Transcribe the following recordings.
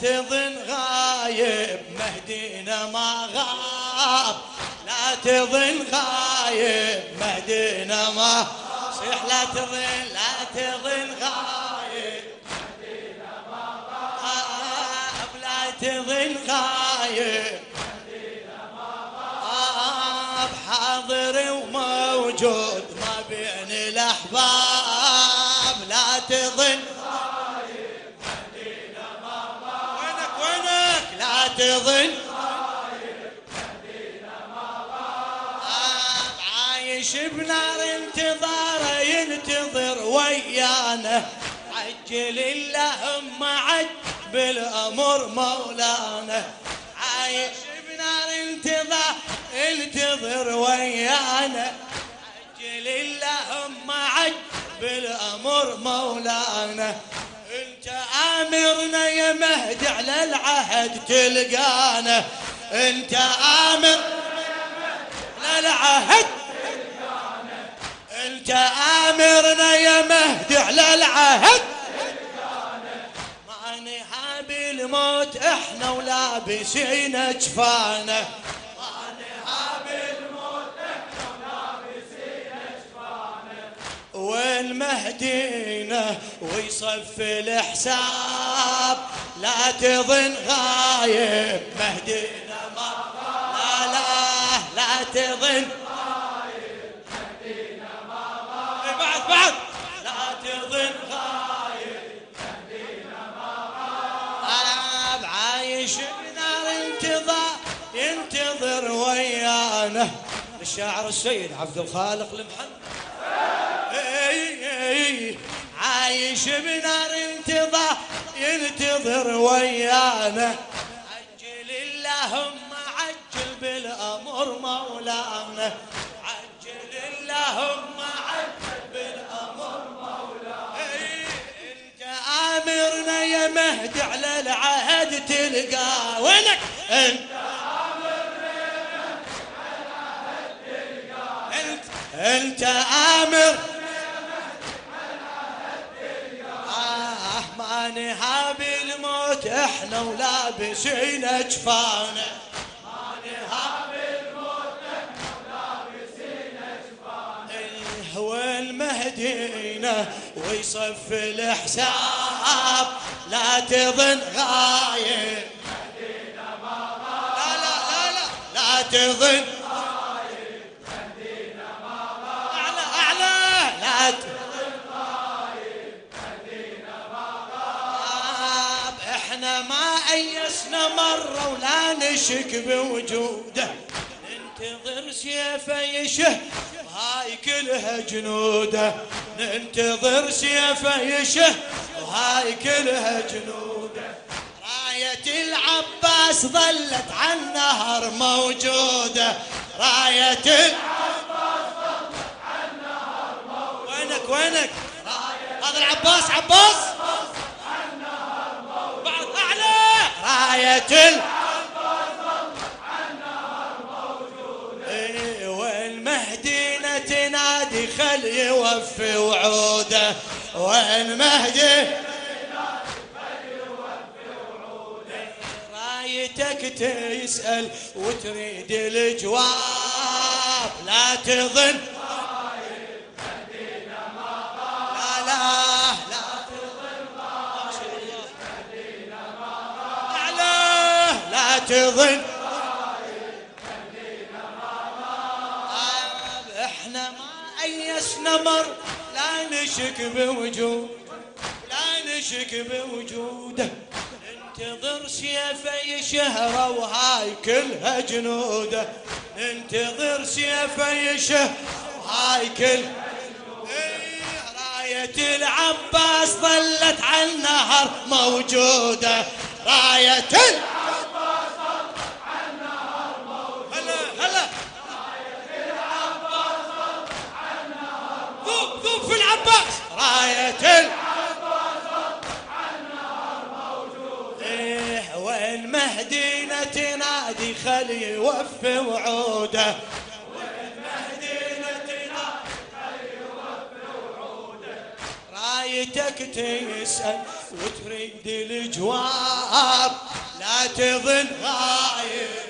تظن غايب مهدينا ما غاب. لا تظن غايب مهدينا ما صيح. لا تظن لا تظن غايب مهدينا ما غاب. لا تظن غايب غاب. حاضر وموجود ما بين الأحباب. تظن؟ عايش بنار انتظاره ينتظر ويانا. عجل اللهم عجل بالأمر مولانا. عايش بنار انتظار انتظر ويانا. عجل اللهم عجل بالأمر مولانا. آمرنا يا مهدي على العهد تلقانا. انت آمر على العهد انت آمرنا يا مهدي على العهد ما نهاب الموت إحنا ولابسين اجفانا والمهدينا ويصف الحساب؟ لا تظن غايب مهدينا ما لا لا لا تظن إيه بعد بعد لا تظن غايب أنا عايش بنار انتظار ينتظر ويانا. الشاعر السيد عبد الخالق المحمد. عايش بنار انتظار ينتظر ويانا. عجل اللهم عجل بالأمر مولانا. عجل اللهم عجل بالأمر مولانا. إي انت أمرنا يا مهدي على العهد تلقى. وينك؟ انت انت انت أمر آه ما نهاب الموت إحنا ولابسين اجفانا ولابسين اجفانا والمهدينا ويصف الحساب لا تظن غايب. لا لا لا لا لا تظن ولا نشك بوجوده. ننتظر سيفه يشه وهاي كلها جنوده. ننتظر سيفه يشه وهاي كلها جنوده. راية العباس ظلت على النهر موجودة. راية العباس ظلت على النهر موجودة. وينك وينك؟ هذا العباس عباس؟ بعد أعلى! راية ال يوفي وعوده والمهدي رايتك تسأل وتريد الجواب لا تظن. لا تظن. ايسنا مر لا نشك بوجود لا نشك بوجوده ننتظر سيفه يشهره وهاي كلها جنوده ننتظر سيفه يشه وهاي كل إيه، راية العباس ظلت على النهر موجودة. راية العباس خلي يوفي وعوده. حكايتك تسأل وتريد الجواب لا تظن غايب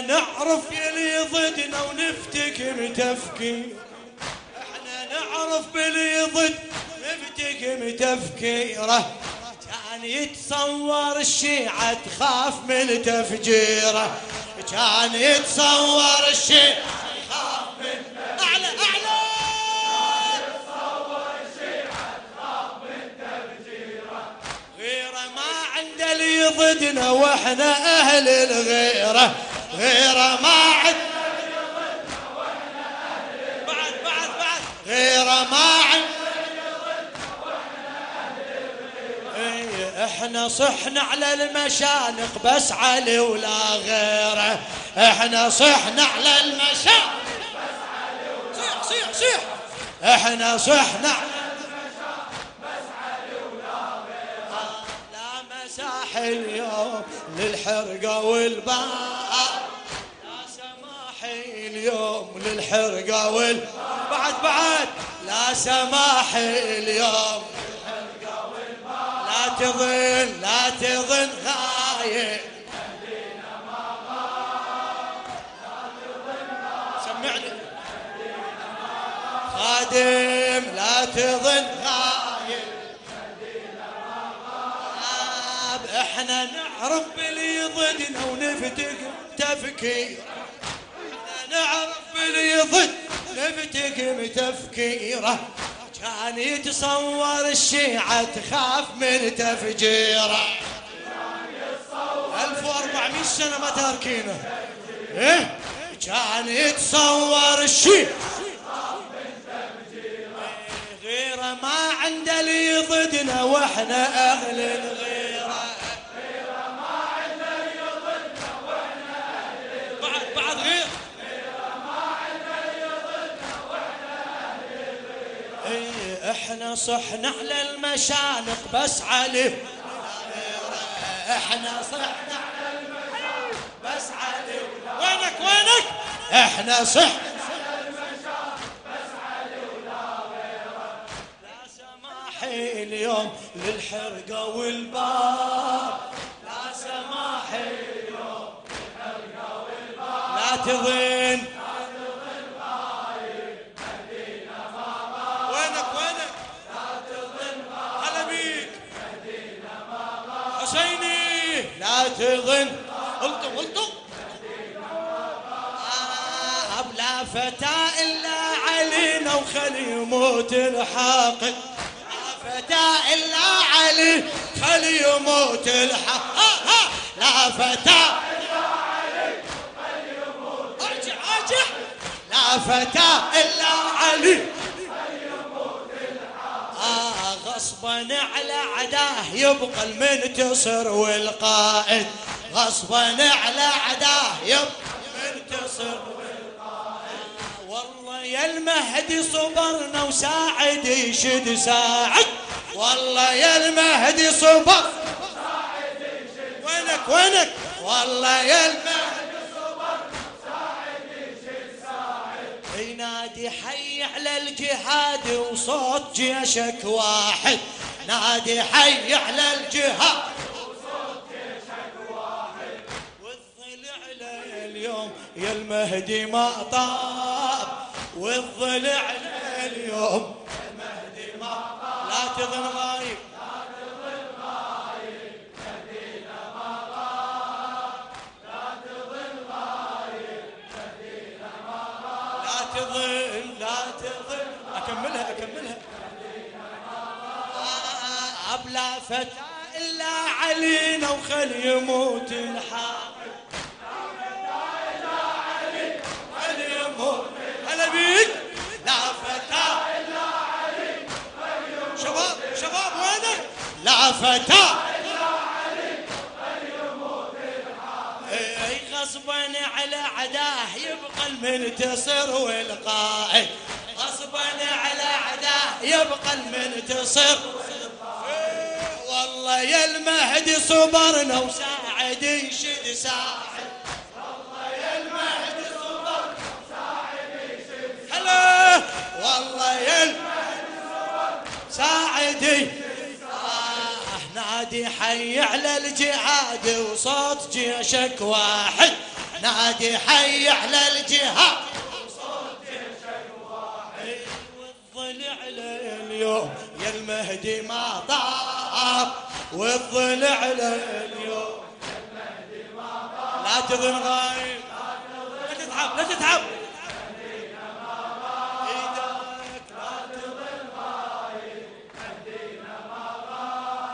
نعرف يلي ضدنا ونفتكر تفكير. إحنا نعرف باللي ضد نفتكر تفكيره. كان يتصور الشيعة تخاف من تفجيره. كان يتصور الشيعة تخاف من أعلى أعلى! اللي ضدنا وإحنا أهل الغيره. غيره ما عد بعد بعد بعد. غيره ما عد إحنا صحنا على المشانق بس علي ولا غيره. إحنا صحنا على المشانق. بس علي ولا صيح صيح صيح. إحنا صحنا. على اليوم للحرقة والباء للحرقة وال بعد بعد. لا سماح اليوم لا تظن لا تظن غايب. سمعني. خادم لا تظن غايب. إحنا نعرف باللي ضدنا ونفتك تفكير. نفتك تفكيره كان يتصور الشيعة تخاف من تفجيره. 1400 سنة ما تاركينه. إيه؟ كان يتصور الشيعة غيره ما عنده اللي ضدنا وإحنا أهل إحنا صحنا على المشانق بس علي. إحنا صحنا على المشانق بس علي. وينك وينك؟ إحنا صح لا سماحي اليوم للحرقة والباب. لا سماحي اليوم للحرقة والباب. لا تظن تظن الطم الطم آه بلا فتاة إلا علينا وخلي يموت الحاقد لا فتاة إلا علي خلي يموت لا فتاة إلا علي خلي يموت أرجع أرجع. لا فتاة إلا علي. غصبا على عداه يبقى المنتصر والقائد. غصبا على عداه يبقى المنتصر والقائد. والله يا المهدي صبرنا وساعد يشد ساعد. والله يا المهدي صبر. وينك وينك؟ والله يا المهدي حي على الجهاد وصوت جيشك واحد. نادي حي على الجهاد وصوت جيشك واحد. والضلع اليوم يا المهدي ما طاب. والضلع اليوم يا المهدي ما طاب. لا تظن فتى إلا علينا وخل يموت يموت هلا بيك لا فتى. إلا علي شباب شباب وينك؟ لا فتى. غصبا على عداه يبقى المنتصر والقائد غصبا على عداه يبقى المنتصر والله يا المهدي صبرنا وساعد يشد ساعد. والله يا المهدي صبرنا وساعد يشد هلا والله يا المهدي صبرنا ساعد. آه نادي حي على الجهاد وصوت جيشك واحد. نادي حي على الجهاد والضلع لليوم يا المهدي ما طاب. والضلع لليوم. لا تظن غايب. لا تتعب لا تتعب.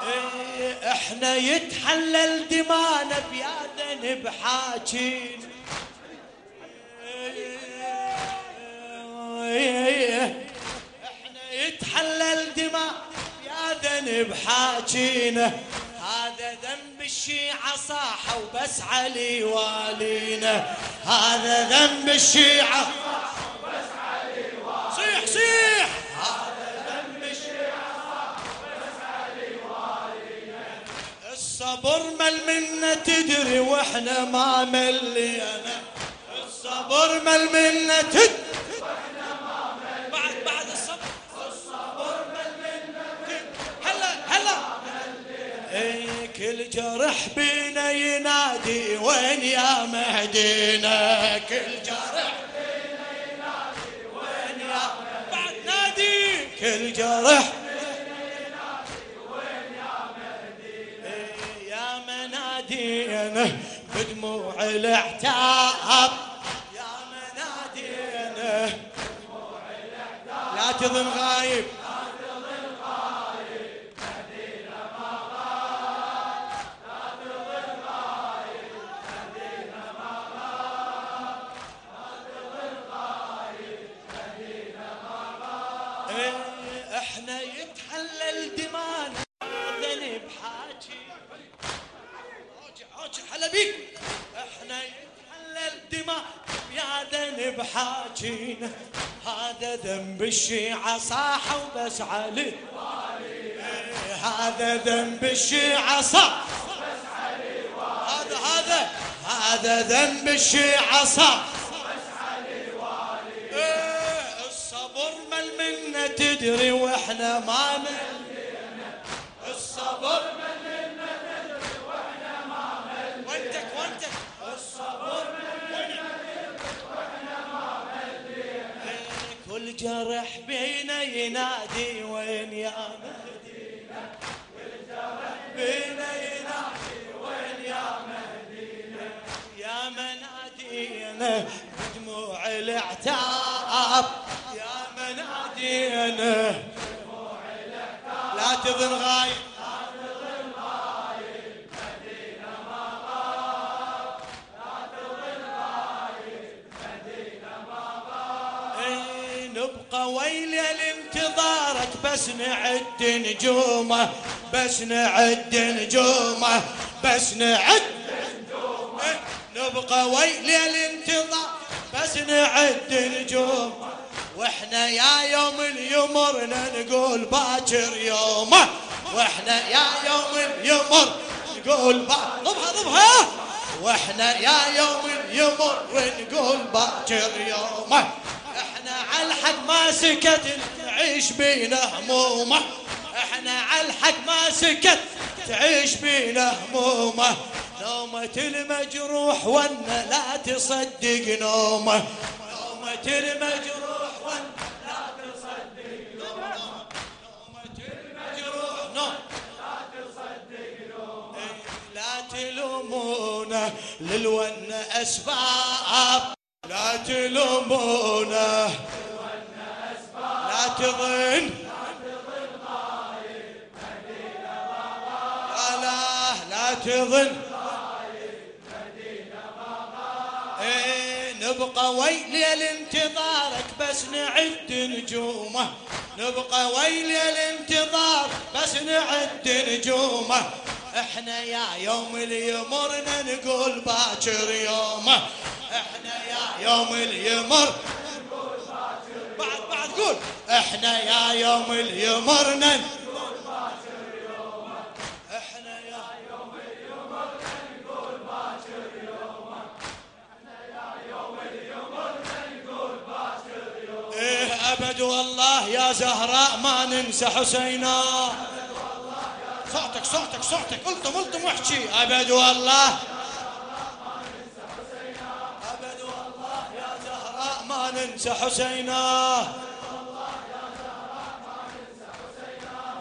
إيه، إحنا يتحلل دمانا بيا ذنب يا ذنب حاجينا هذا ذنب الشيعة صاحوا بس علي والينا هذا ذنب الشيعة. صيح صيح. هذا ذنب الشيعة بس علي والينا الصبر مل منا تدري وإحنا ما ملينا. الصبر مل منا تدري إيه كل جرح بينا ينادي وين يا مهدينا؟ كل جرح بينا ينادي وين يا بعد نادي كل جرح إيه يا منادينا بدموع الأعتاب. يا منادينا لا تظن غايب. إحنا يتحلل دمانا ذنب حاجي هلا بيك. إحنا يتحلل دماء يا ذنب حاجينا هذا ذنب الشيعة صاح وبس علي. هذا ذنب الشيعة صاح هذا هذا هذا ذنب الشيعة صاح. منا تدري وإحنا ما ملينا الصبر منا تدري وإحنا ما ملينا وانتك وانتك. الصبر كل جرح بينا ينادي وين يا مهدينا كل جرح بينا ينادي وين يا مهدينا يا منادينا بدموع العتاب. يا منادينا لا تظن غايب. إيه، ويل لانتظارك. بس نعد نجومه. بس نعد نجومه. بس نعد إيه، نبقى ويل الانتظار بس نعد نجوم وإحنا يا يوم اليمرنا نقول باكر يومه. وإحنا يا يوم اليمر نقول باكر ضبها وإحنا يا يوم اليمر ونقول باكر يومه. إحنا على الحق ما سكت تعيش بينا همومه. إحنا على الحق ما سكت تعيش بينا همومه. نومة المجروح وأنا لا تصدق نومه. نومة المجروح وأنا لا تصدق نومه نومة لا تلومونا للون أسباب. لا تلومونا لا تظن. لا لا لا تظن. إيه نبقى ويل الانتظارك بس نعد نجومه. نبقى ويل الانتظار بس نعد نجومه. إحنا يا يوم اللي يمرنا نقول باكر يومه. إحنا يا يوم اللي يمر بعد بعد قول. إحنا يا يوم اللي يمرنا أبد والله يا زهراء ما ننسى حسينا. صوتك صوتك صوتك. الطم الطم واحكي أبد والله أبد والله يا زهراء ما ننسى حسينا.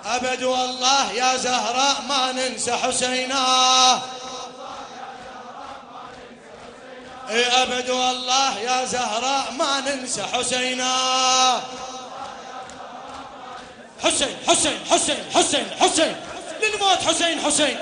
أبد والله يا زهراء ما ننسى حسينا. اي ابد والله يا زهراء ما ننسى حسينا. حسين حسين حسين حسين حسين. للموت حسين حسين.